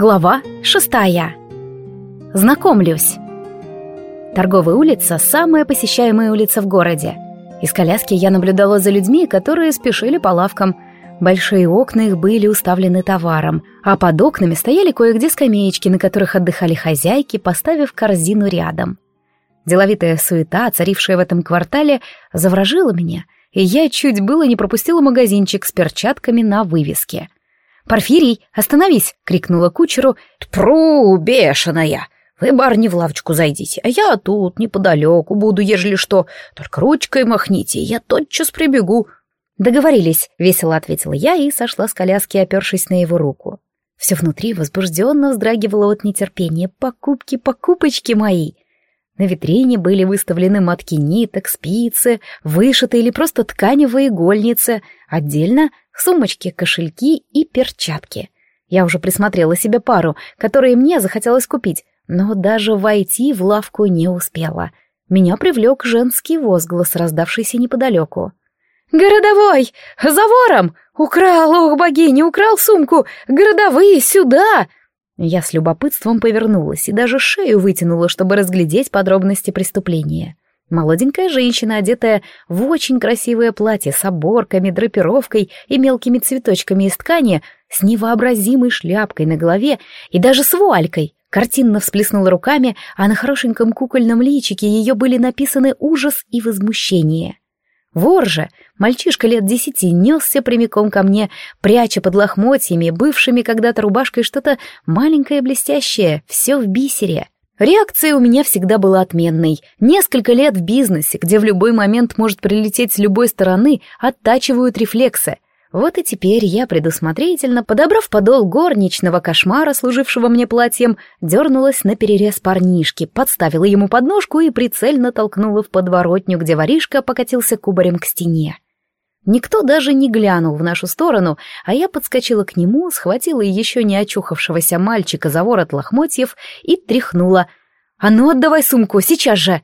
Глава шестая. Знакомлюсь. Торговая улица — самая посещаемая улица в городе. Из коляски я наблюдала за людьми, которые спешили по лавкам. Большие окна их были уставлены товаром, а под окнами стояли кое-где скамеечки, на которых отдыхали хозяйки, поставив корзину рядом. Деловитая суета, царившая в этом квартале, заворожила меня, и я чуть было не пропустила магазинчик с перчатками на вывеске — «Порфирий, остановись!» — крикнула кучеру. «Пру, бешеная! Вы, барни, в лавочку зайдите, а я тут, неподалеку буду, ежели что. Только ручкой махните, я тотчас прибегу». «Договорились», — весело ответила я и сошла с коляски, опершись на его руку. Все внутри возбужденно вздрагивало от нетерпения. «Покупки, покупочки мои!» На витрине были выставлены матки ниток, спицы, вышитые или просто тканевые игольницы, отдельно сумочки, кошельки и перчатки. Я уже присмотрела себе пару, которые мне захотелось купить, но даже войти в лавку не успела. Меня привлек женский возглас, раздавшийся неподалеку. «Городовой! За вором! Украл, ох, богиня, украл сумку! Городовые, сюда!» Я с любопытством повернулась и даже шею вытянула, чтобы разглядеть подробности преступления. Молоденькая женщина, одетая в очень красивое платье с оборками, драпировкой и мелкими цветочками из ткани, с невообразимой шляпкой на голове и даже с вуалькой, картинно всплеснула руками, а на хорошеньком кукольном личике ее были написаны ужас и возмущение. Вор же, мальчишка лет десяти, несся прямиком ко мне, пряча под лохмотьями, бывшими когда-то рубашкой что-то маленькое блестящее, все в бисере. Реакция у меня всегда была отменной. Несколько лет в бизнесе, где в любой момент может прилететь с любой стороны, оттачивают рефлексы — вот и теперь я предусмотрительно, подобрав подол горничного кошмара, служившего мне платьем, дернулась на перерез парнишки, подставила ему подножку и прицельно толкнула в подворотню, где воришка покатился кубарем к стене. Никто даже не глянул в нашу сторону, а я подскочила к нему, схватила еще не очухавшегося мальчика за ворот лохмотьев и тряхнула. «А ну, отдавай сумку, сейчас же!»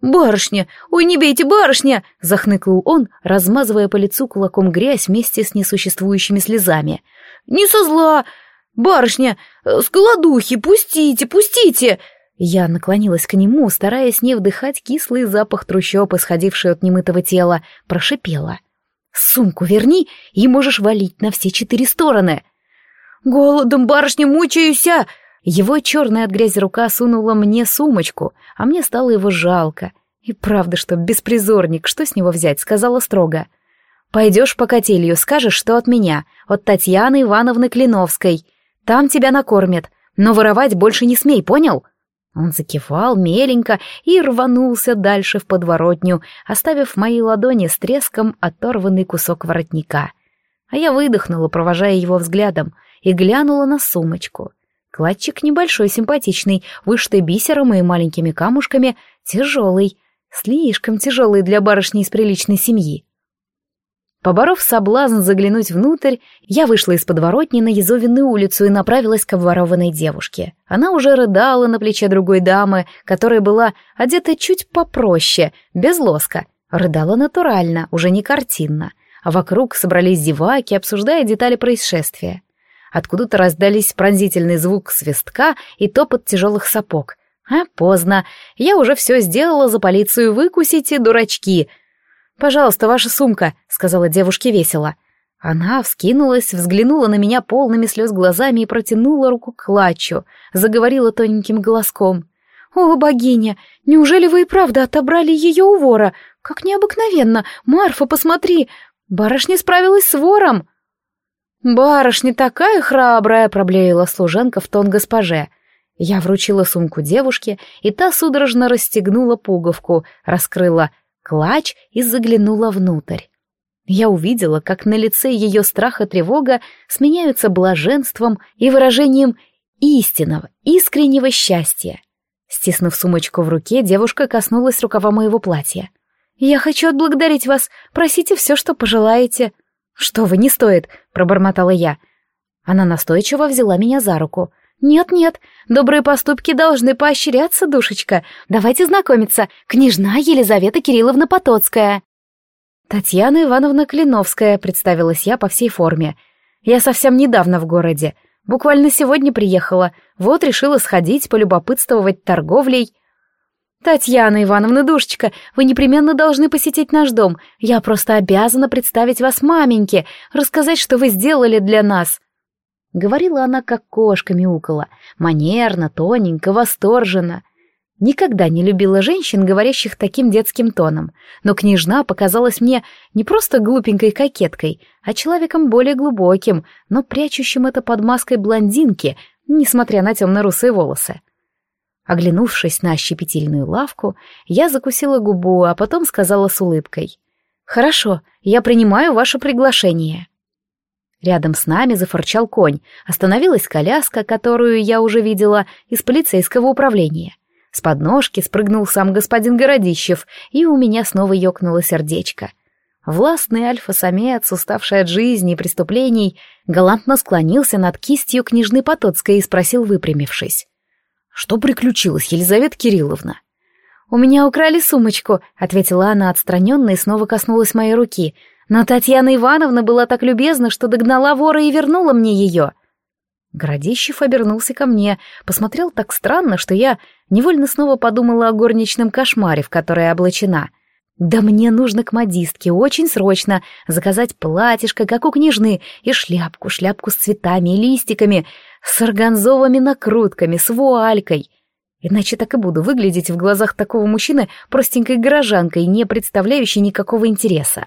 «Барышня! Ой, не бейте, барышня!» — захныкал он, размазывая по лицу кулаком грязь вместе с несуществующими слезами. «Не со зла! Барышня! С голодухи! Пустите, пустите!» Я наклонилась к нему, стараясь не вдыхать кислый запах трущоб, исходивший от немытого тела, прошипела. «Сумку верни, и можешь валить на все четыре стороны!» «Голодом, барышня, мучаюся!» Его черная от грязи рука сунула мне сумочку, а мне стало его жалко. И правда, что беспризорник, что с него взять, сказала строго. «Пойдешь по котелью, скажешь, что от меня, от Татьяны Ивановны Клиновской. Там тебя накормят, но воровать больше не смей, понял?» Он закивал меленько и рванулся дальше в подворотню, оставив в моей ладони с треском оторванный кусок воротника. А я выдохнула, провожая его взглядом, и глянула на сумочку — Кладчик небольшой, симпатичный, вышитый бисером и маленькими камушками, тяжелый, слишком тяжелый для барышни из приличной семьи. Поборов соблазн заглянуть внутрь, я вышла из подворотни на Езовенную улицу и направилась к обворованной девушке. Она уже рыдала на плече другой дамы, которая была одета чуть попроще, без лоска. Рыдала натурально, уже не картинно. А вокруг собрались зеваки, обсуждая детали происшествия. Откуда-то раздались пронзительный звук свистка и топот тяжелых сапог. А поздно. Я уже все сделала за полицию, выкусите, дурачки. «Пожалуйста, ваша сумка», — сказала девушке весело. Она вскинулась, взглянула на меня полными слез глазами и протянула руку к клатчу, заговорила тоненьким голоском. «О, богиня, неужели вы и правда отобрали ее у вора? Как необыкновенно! Марфа, посмотри! Барышня справилась с вором!» «Барышня такая храбрая!» — проблеяла служанка в тон госпоже. Я вручила сумку девушке, и та судорожно расстегнула пуговку, раскрыла клатч и заглянула внутрь. Я увидела, как на лице ее страх и тревога сменяются блаженством и выражением истинного, искреннего счастья. Стиснув сумочку в руке, девушка коснулась рукава моего платья. «Я хочу отблагодарить вас. Просите все, что пожелаете». «Что вы, не стоит», — пробормотала я. Она настойчиво взяла меня за руку. «Нет-нет, добрые поступки должны поощряться, душечка. Давайте знакомиться. Княжна Елизавета Кирилловна Потоцкая». «Татьяна Ивановна Клиновская», — представилась я по всей форме. «Я совсем недавно в городе. Буквально сегодня приехала. Вот решила сходить, полюбопытствовать торговлей. «Татьяна Ивановна, душечка, вы непременно должны посетить наш дом. Я просто обязана представить вас маменьке, рассказать, что вы сделали для нас». Говорила она, как кошка мяукала, манерно, тоненько, восторженно. Никогда не любила женщин, говорящих таким детским тоном, но княжна показалась мне не просто глупенькой кокеткой, а человеком более глубоким, но прячущим это под маской блондинки, несмотря на темно-русые волосы. Оглянувшись на щепетильную лавку, я закусила губу, а потом сказала с улыбкой. «Хорошо, я принимаю ваше приглашение». Рядом с нами зафорчал конь, остановилась коляска, которую я уже видела из полицейского управления. С подножки спрыгнул сам господин Городищев, и у меня снова ёкнуло сердечко. Властный альфа-самец, уставший от жизни и преступлений, галантно склонился над кистью княжны Потоцкой и спросил, выпрямившись. «Что приключилось, Елизавета Кирилловна?» «У меня украли сумочку», — ответила она отстраненно и снова коснулась моей руки. «Но Татьяна Ивановна была так любезна, что догнала вора и вернула мне ее». Городищев обернулся ко мне, посмотрел так странно, что я невольно снова подумала о горничном кошмаре, в который облачена. «Да мне нужно к модистке, очень срочно, заказать платьишко, как у княжны, и шляпку, шляпку с цветами и листиками, с органзовыми накрутками, с вуалькой. Иначе так и буду выглядеть в глазах такого мужчины простенькой горожанкой, не представляющей никакого интереса.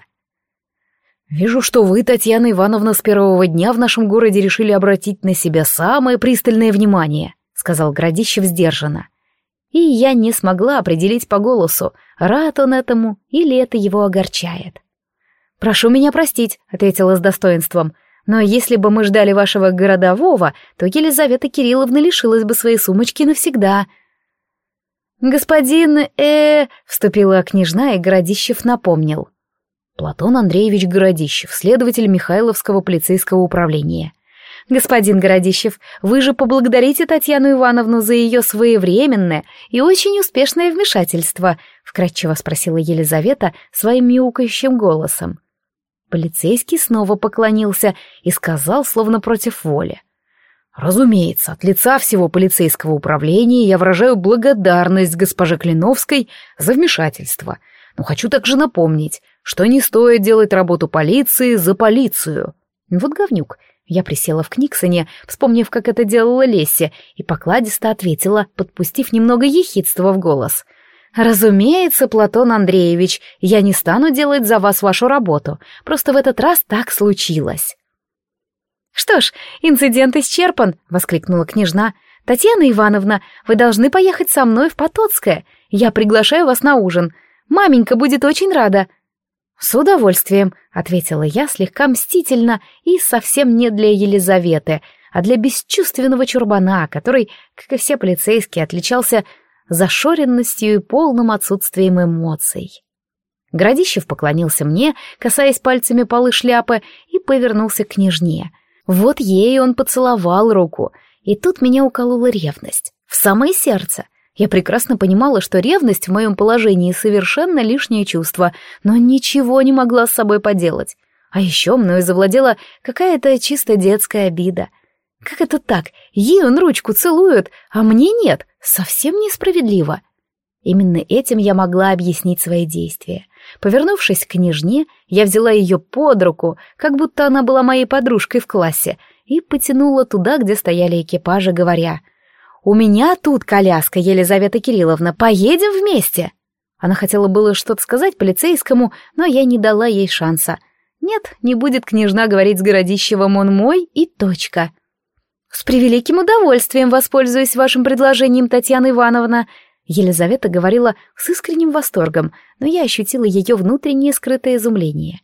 «Вижу, что вы, Татьяна Ивановна, с первого дня в нашем городе решили обратить на себя самое пристальное внимание», — сказал Градищев сдержанно. И я не смогла определить по голосу, рад он этому или это его огорчает. «Прошу меня простить», — ответила с достоинством, «но если бы мы ждали вашего городового, то Елизавета Кирилловна лишилась бы своей сумочки навсегда». «Господин, э...» — вступила княжна, и Городищев напомнил. Платон Андреевич Городищев, следователь Михайловского полицейского управления. «Господин Городищев, вы же поблагодарите Татьяну Ивановну за ее своевременное и очень успешное вмешательство», — вкратчиво спросила Елизавета своим мяукающим голосом. Полицейский снова поклонился и сказал, словно против воли. «Разумеется, от лица всего полицейского управления я выражаю благодарность госпоже Клиновской за вмешательство, но хочу также напомнить, что не стоит делать работу полиции за полицию. Вот говнюк. Я присела в Книксоне, вспомнив, как это делала Лесси, и покладисто ответила, подпустив немного ехидства в голос. «Разумеется, Платон Андреевич, я не стану делать за вас вашу работу, просто в этот раз так случилось». «Что ж, инцидент исчерпан», — воскликнула княжна. «Татьяна Ивановна, вы должны поехать со мной в Потоцкое. Я приглашаю вас на ужин. Маменька будет очень рада. «С удовольствием», — ответила я слегка мстительно и совсем не для Елизаветы, а для бесчувственного чурбана, который, как и все полицейские, отличался зашоренностью и полным отсутствием эмоций. Градищев поклонился мне, касаясь пальцами полы шляпы, и повернулся к княжне. Вот ей он поцеловал руку, и тут меня уколола ревность. В самое сердце — я прекрасно понимала, что ревность в моем положении совершенно лишнее чувство, но ничего не могла с собой поделать. А еще мною завладела какая-то чисто детская обида. Как это так? Ей он ручку целует, а мне нет. Совсем несправедливо. Именно этим я могла объяснить свои действия. Повернувшись к княжне, я взяла ее под руку, как будто она была моей подружкой в классе, и потянула туда, где стояли экипажи, говоря — «У меня тут коляска, Елизавета Кирилловна, поедем вместе!» Она хотела было что-то сказать полицейскому, но я не дала ей шанса. Нет, не будет княжна говорить с Городищевым «он мой» и точка. «С превеликим удовольствием воспользуюсь вашим предложением, Татьяна Ивановна», Елизавета говорила с искренним восторгом, но я ощутила ее внутреннее скрытое изумление.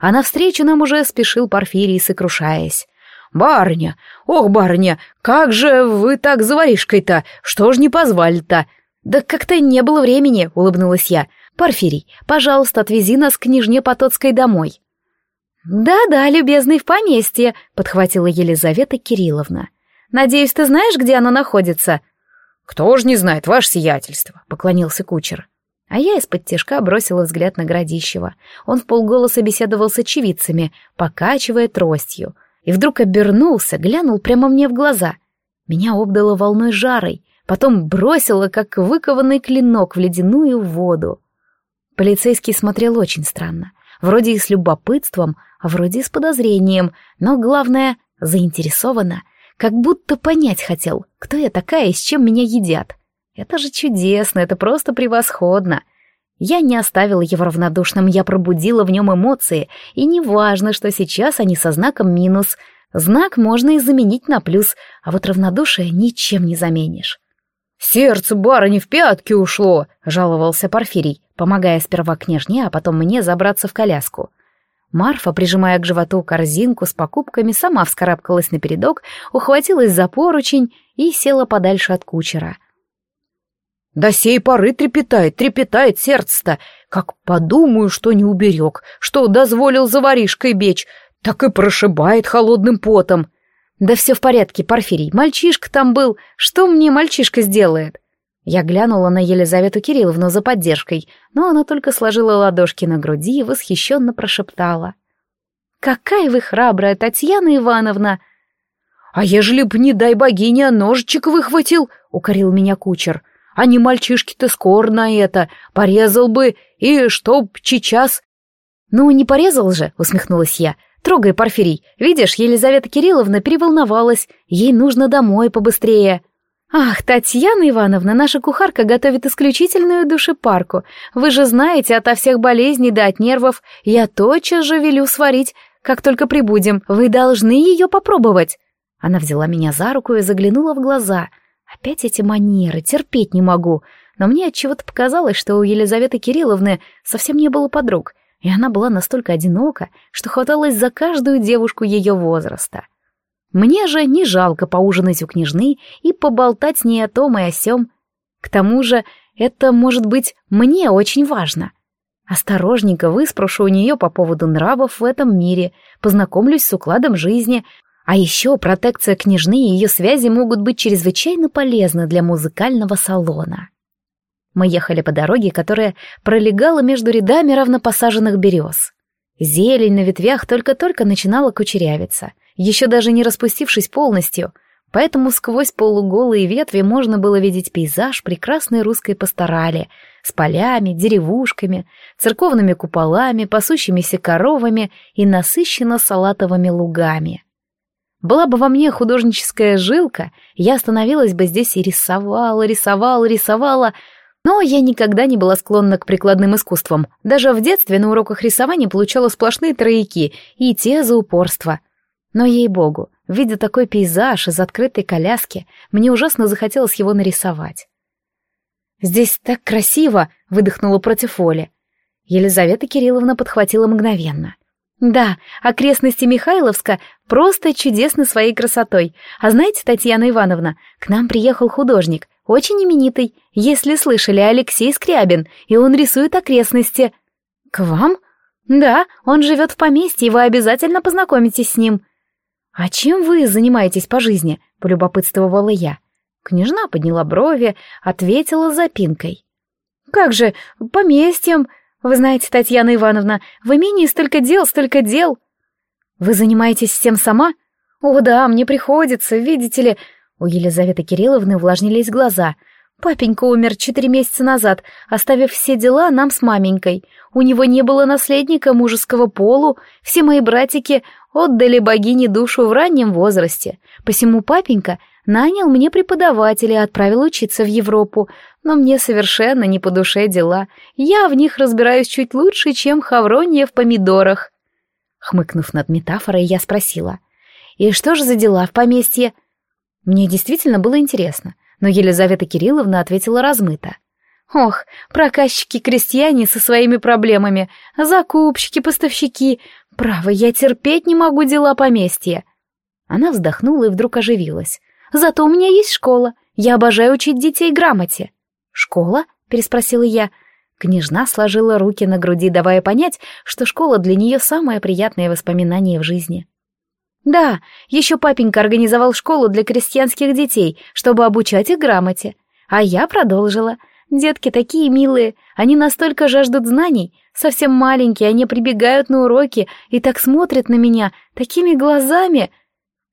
А навстречу нам уже спешил Порфирий, сокрушаясь. «Барыня! Ох, барыня! Как же вы так за воришкой-то? Что ж не позвали-то?» «Да как-то не было времени», — улыбнулась я. «Порфирий, пожалуйста, отвези нас к княжне Потоцкой домой». «Да-да, любезный, в поместье», — подхватила Елизавета Кирилловна. «Надеюсь, ты знаешь, где оно находится?» «Кто ж не знает, ваше сиятельство», — поклонился кучер. А я из-под тяжка бросила взгляд на Градищева. Он в полголоса беседовал с очевидцами, покачивая тростью. И вдруг обернулся, глянул прямо мне в глаза. Меня обдало волной жарой, потом бросило, как выкованный клинок, в ледяную воду. Полицейский смотрел очень странно, вроде и с любопытством, а вроде и с подозрением, но, главное, заинтересованно, как будто понять хотел, кто я такая и с чем меня едят. Это же чудесно, это просто превосходно. Я не оставила его равнодушным, я пробудила в нем эмоции, и не важно, что сейчас они со знаком минус. Знак можно и заменить на плюс, а вот равнодушие ничем не заменишь. «Сердце барыни в пятки ушло», — жаловался Порфирий, помогая сперва княжне, а потом мне забраться в коляску. Марфа, прижимая к животу корзинку с покупками, сама вскарабкалась на передок, ухватилась за поручень и села подальше от кучера. До сей поры трепетает, трепетает сердце-то. Как подумаю, что не уберег, что дозволил за воришкой бечь, так и прошибает холодным потом. Да все в порядке, Порфирий, мальчишка там был, что мне мальчишка сделает? Я глянула на Елизавету Кирилловну за поддержкой, но она только сложила ладошки на груди и восхищенно прошептала. «Какая вы храбрая, Татьяна Ивановна!» «А ежели б, не дай богиня, ножичек выхватил!» — укорил меня кучер — а не мальчишки-то скоро на это. Порезал бы, и чтоб сейчас...» «Ну, не порезал же», — усмехнулась я. «Трогай, Порфирий. Видишь, Елизавета Кирилловна переволновалась. Ей нужно домой побыстрее». «Ах, Татьяна Ивановна, наша кухарка готовит исключительную душепарку. Вы же знаете, ото всех болезней да от нервов я тотчас же велю сварить, как только прибудем. Вы должны ее попробовать». Она взяла меня за руку и заглянула в глаза — Опять эти манеры, терпеть не могу. Но мне от чего то показалось, что у Елизаветы Кирилловны совсем не было подруг, и она была настолько одинока, что хваталась за каждую девушку ее возраста. Мне же не жалко поужинать у княжны и поболтать с ней о том и о сём. К тому же это, может быть, мне очень важно. Осторожненько выспрошу у нее по поводу нравов в этом мире, познакомлюсь с укладом жизни, а еще протекция княжны и ее связи могут быть чрезвычайно полезны для музыкального салона. Мы ехали по дороге, которая пролегала между рядами равнопосаженных берез. Зелень на ветвях только-только начинала кучерявиться, еще даже не распустившись полностью, поэтому сквозь полуголые ветви можно было видеть пейзаж прекрасной русской пасторали с полями, деревушками, церковными куполами, пасущимися коровами и насыщенно салатовыми лугами. Была бы во мне художническая жилка, я остановилась бы здесь и рисовала, рисовала, рисовала, но я никогда не была склонна к прикладным искусствам. Даже в детстве на уроках рисования получала сплошные трояки, и те за упорство. Но, ей-богу, видя такой пейзаж из открытой коляски, мне ужасно захотелось его нарисовать. «Здесь так красиво!» — выдохнула против Оли. Елизавета Кирилловна подхватила мгновенно. Да, окрестности Михайловска просто чудесны своей красотой. А знаете, Татьяна Ивановна, к нам приехал художник, очень именитый, если слышали, Алексей Скрябин, и он рисует окрестности. К вам? Да, он живет в поместье, и вы обязательно познакомитесь с ним. А чем вы занимаетесь по жизни? Полюбопытствовала я. Княжна подняла брови, ответила запинкой. Как же, поместьем, вы знаете, Татьяна Ивановна, в имении столько дел, столько дел. Вы занимаетесь всем сама? О, да, мне приходится, видите ли... У Елизаветы Кирилловны увлажнились глаза. Папенька умер четыре месяца назад, оставив все дела нам с маменькой. У него не было наследника мужеского полу, все мои братики отдали богине душу в раннем возрасте. Посему папенька нанял мне преподавателя и отправил учиться в Европу, но мне совершенно не по душе дела. Я в них разбираюсь чуть лучше, чем Хавронья в помидорах. Хмыкнув над метафорой, я спросила. «И что же за дела в поместье?» Мне действительно было интересно, но Елизавета Кирилловна ответила размыто. «Ох, проказчики-крестьяне со своими проблемами, закупщики, поставщики. Право, я терпеть не могу дела поместья». Она вздохнула и вдруг оживилась. «Зато у меня есть школа. Я обожаю учить детей грамоте». «Школа?» — переспросила я. Княжна сложила руки на груди, давая понять, что школа для нее самое приятное воспоминание в жизни. «Да, еще папенька организовал школу для крестьянских детей, чтобы обучать их грамоте. А я продолжила. Детки такие милые, они настолько жаждут знаний, совсем маленькие, они прибегают на уроки и так смотрят на меня, такими глазами.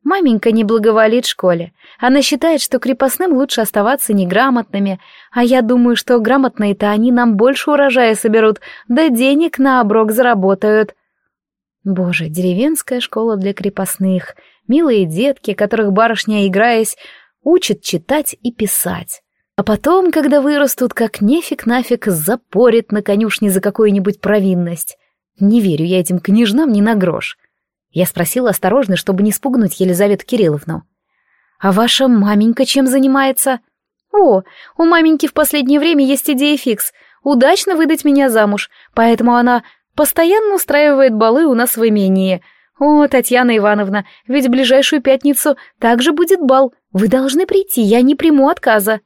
Маменька не благоволит школе. Она считает, что крепостным лучше оставаться неграмотными, а я думаю, что грамотные-то они нам больше урожая соберут, да денег на оброк заработают. Боже, деревенская школа для крепостных, милые детки, которых барышня, играясь, учит читать и писать. А потом, когда вырастут, как нефиг нафиг запорит на конюшне за какую-нибудь провинность. Не верю я этим княжнам ни на грош. Я спросила осторожно, чтобы не спугнуть Елизавету Кирилловну. «А ваша маменька чем занимается?» «О, у маменьки в последнее время есть идея фикс. Удачно выдать меня замуж, поэтому она постоянно устраивает балы у нас в имении. О, Татьяна Ивановна, ведь в ближайшую пятницу также будет бал. Вы должны прийти, я не приму отказа».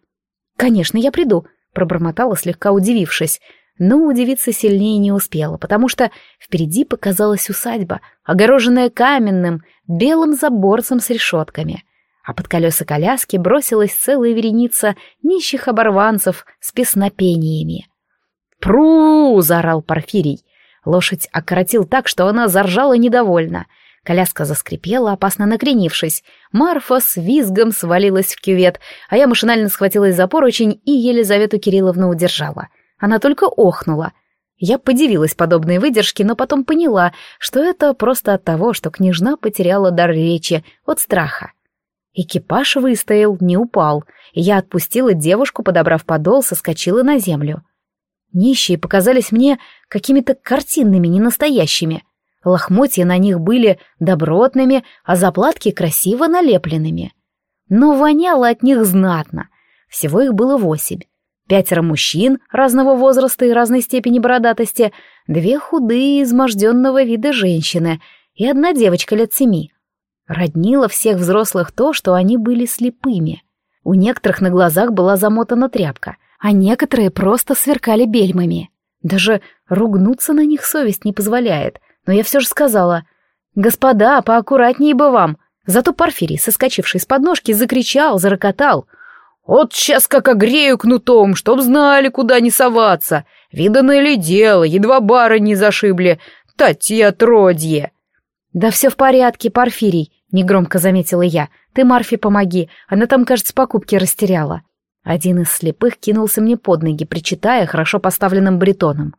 «Конечно, я приду», — пробормотала, слегка удивившись. Но удивиться сильнее не успела, потому что впереди показалась усадьба, огороженная каменным, белым заборцем с решетками. А под колеса коляски бросилась целая вереница нищих оборванцев с песнопениями. «Пру!» — заорал Порфирий. Лошадь окоротил так, что она заржала недовольно — Коляска заскрипела, опасно накренившись. Марфа с визгом свалилась в кювет, а я машинально схватилась за поручень и Елизавету Кирилловну удержала. Она только охнула. Я подивилась подобной выдержке, но потом поняла, что это просто от того, что княжна потеряла дар речи от страха. Экипаж выстоял, не упал, я отпустила девушку, подобрав подол, соскочила на землю. Нищие показались мне какими-то картинными, ненастоящими — Лохмотья на них были добротными, а заплатки красиво налепленными. Но воняло от них знатно. Всего их было восемь. Пятеро мужчин разного возраста и разной степени бородатости, две худые, изможденного вида женщины и одна девочка лет семи. Роднило всех взрослых то, что они были слепыми. У некоторых на глазах была замотана тряпка, а некоторые просто сверкали бельмами. Даже ругнуться на них совесть не позволяет, но я все же сказала, «Господа, поаккуратнее бы вам!» Зато Порфирий, соскочивший с подножки, закричал, зарокотал. «Вот сейчас как огрею кнутом, чтоб знали, куда не соваться! Видано ли дело, едва бары не зашибли, тати отродье!» «Да все в порядке, Порфирий», — негромко заметила я. «Ты Марфе помоги, она там, кажется, покупки растеряла». Один из слепых кинулся мне под ноги, причитая хорошо поставленным бретоном.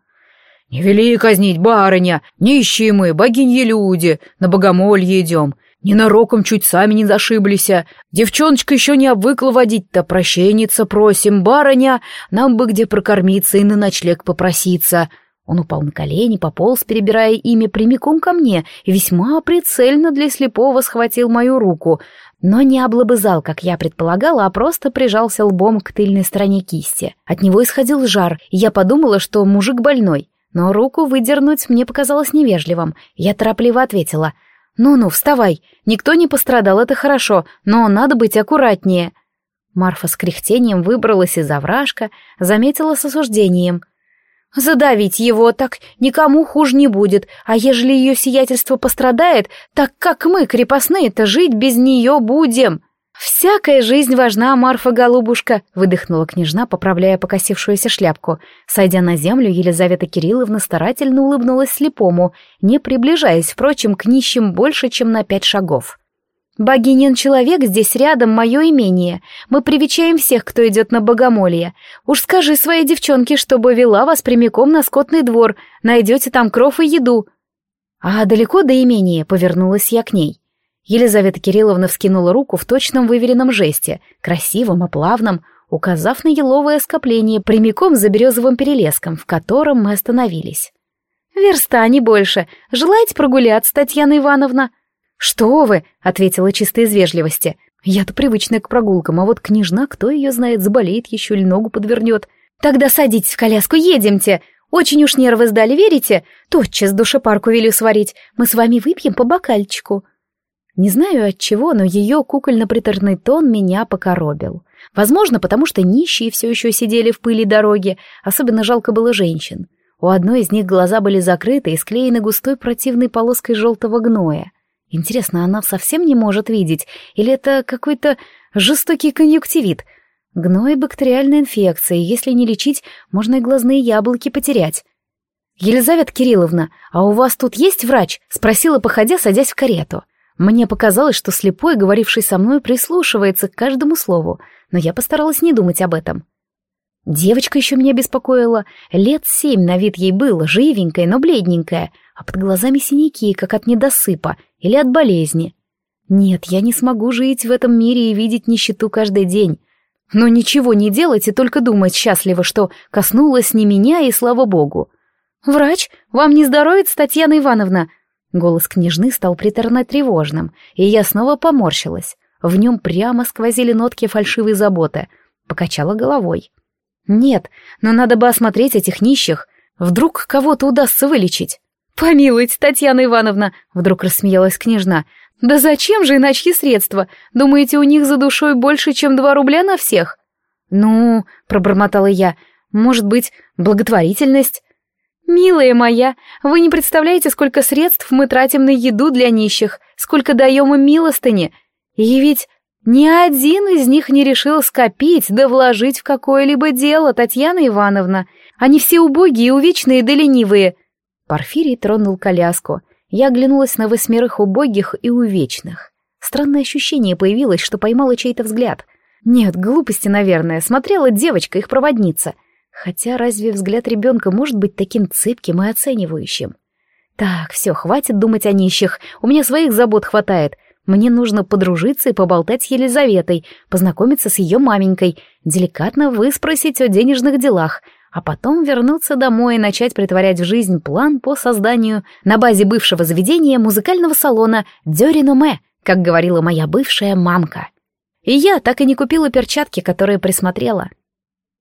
«Не вели казнить, барыня! Нищие мы, богиньи люди, на богомолье идем. Ненароком чуть сами не зашиблись. Девчоночка еще не обвыкла водить-то, прощенница просим, барыня, нам бы где прокормиться и на ночлег попроситься». Он упал на колени, пополз, перебирая имя прямиком ко мне, и весьма прицельно для слепого схватил мою руку, но не облобызал, как я предполагала, а просто прижался лбом к тыльной стороне кисти. От него исходил жар, и я подумала, что мужик больной. Но руку выдернуть мне показалось невежливым. Я торопливо ответила. «Ну-ну, вставай. Никто не пострадал, это хорошо, но надо быть аккуратнее». Марфа с кряхтением выбралась из овражка, заметила с осуждением. «Задавить его так никому хуже не будет, а ежели ее сиятельство пострадает, так как мы, крепостные-то, жить без нее будем?» «Всякая жизнь важна, Марфа-голубушка», — выдохнула княжна, поправляя покосившуюся шляпку. Сойдя на землю, Елизавета Кирилловна старательно улыбнулась слепому, не приближаясь, впрочем, к нищим больше, чем на пять шагов. «Богинин человек здесь рядом, мое имение. Мы привечаем всех, кто идет на богомолье. Уж скажи своей девчонке, чтобы вела вас прямиком на скотный двор, найдете там кров и еду». «А далеко до имения?» — повернулась я к ней. Елизавета Кирилловна вскинула руку в точном выверенном жесте, красивом и плавном, указав на еловое скопление прямиком за березовым перелеском, в котором мы остановились. «Верста, не больше. Желаете прогуляться, Татьяна Ивановна?» «Что вы?» — ответила чисто из вежливости. «Я-то привычная к прогулкам, а вот княжна, кто ее знает, заболеет еще или ногу подвернет. Тогда садитесь в коляску, едемте. Очень уж нервы сдали, верите? Тотчас душепарку велю сварить. Мы с вами выпьем по бокальчику». Не знаю от чего, но ее кукольно-приторный тон меня покоробил. Возможно, потому что нищие все еще сидели в пыли дороги, особенно жалко было женщин. У одной из них глаза были закрыты и склеены густой противной полоской желтого гноя. Интересно, она совсем не может видеть, или это какой-то жестокий конъюнктивит? Гной — бактериальная инфекция, если не лечить, можно и глазные яблоки потерять. «Елизавета Кирилловна, а у вас тут есть врач?» — спросила, походя, садясь в карету. Мне показалось, что слепой, говоривший со мной, прислушивается к каждому слову, но я постаралась не думать об этом. Девочка еще меня беспокоила. Лет семь на вид ей было, живенькая, но бледненькая, а под глазами синяки, как от недосыпа или от болезни. Нет, я не смогу жить в этом мире и видеть нищету каждый день. Но ничего не делать и только думать счастливо, что коснулось не меня и слава богу. «Врач, вам не здоровится, Татьяна Ивановна?» Голос княжны стал приторно-тревожным, и я снова поморщилась. В нем прямо сквозили нотки фальшивой заботы. Покачала головой. «Нет, но надо бы осмотреть этих нищих. Вдруг кого-то удастся вылечить». «Помилуйте, Татьяна Ивановна!» — вдруг рассмеялась княжна. «Да зачем же иначе средства? Думаете, у них за душой больше, чем два рубля на всех?» «Ну...» — пробормотала я. «Может быть, благотворительность?» «Милая моя, вы не представляете, сколько средств мы тратим на еду для нищих, сколько даем им милостыни. И ведь ни один из них не решил скопить да вложить в какое-либо дело, Татьяна Ивановна. Они все убогие, увечные да ленивые». Порфирий тронул коляску. Я оглянулась на восьмерых убогих и увечных. Странное ощущение появилось, что поймала чей-то взгляд. Нет, глупости, наверное, смотрела девочка, их проводница — Хотя разве взгляд ребенка может быть таким цепким и оценивающим? Так, все, хватит думать о нищих, у меня своих забот хватает. Мне нужно подружиться и поболтать с Елизаветой, познакомиться с ее маменькой, деликатно выспросить о денежных делах, а потом вернуться домой и начать притворять в жизнь план по созданию на базе бывшего заведения музыкального салона «Дёриноме», как говорила моя бывшая мамка. И я так и не купила перчатки, которые присмотрела.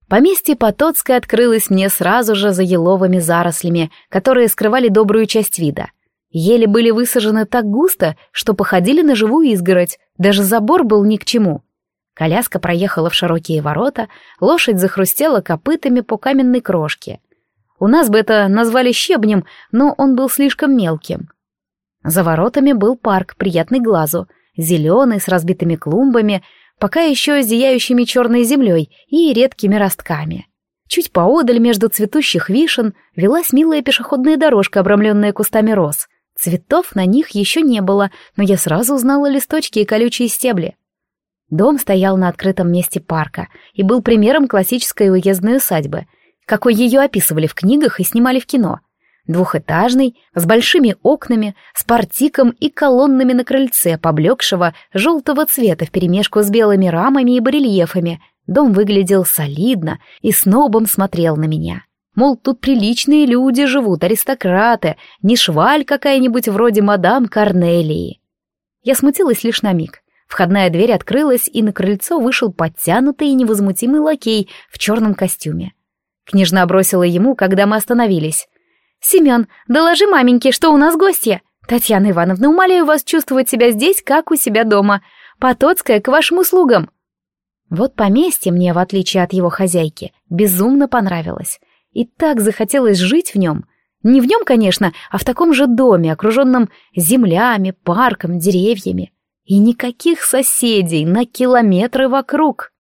Поместье Потоцкое открылось мне сразу же за еловыми зарослями, которые скрывали добрую часть вида. Ели были высажены так густо, что походили на живую изгородь, даже забор был ни к чему. Коляска проехала в широкие ворота, лошадь захрустела копытами по каменной крошке. У нас бы это назвали щебнем, но он был слишком мелким. За воротами был парк, приятный глазу, зеленый, с разбитыми клумбами, пока еще зияющими черной землей и редкими ростками. Чуть поодаль между цветущих вишен велась милая пешеходная дорожка, обрамленная кустами роз. Цветов на них еще не было, но я сразу узнала листочки и колючие стебли. Дом стоял на открытом месте парка и был примером классической уездной усадьбы, какой ее описывали в книгах и снимали в кино. Двухэтажный, с большими окнами, с портиком и колоннами на крыльце, поблекшего желтого цвета вперемешку с белыми рамами и барельефами. Дом выглядел солидно и снобом смотрел на меня. Мол, тут приличные люди живут, аристократы, не шваль какая-нибудь вроде мадам Корнелии. Я смутилась лишь на миг. Входная дверь открылась, и на крыльцо вышел подтянутый и невозмутимый лакей в черном костюме. Княжна бросила ему, когда мы остановились. «Семен, доложи маменьке, что у нас гостья. Татьяна Ивановна, умоляю вас чувствовать себя здесь, как у себя дома. Потоцкая к вашим услугам». Вот поместье мне, в отличие от его хозяйки, безумно понравилось. И так захотелось жить в нем. Не в нем, конечно, а в таком же доме, окруженном землями, парком, деревьями. И никаких соседей на километры вокруг.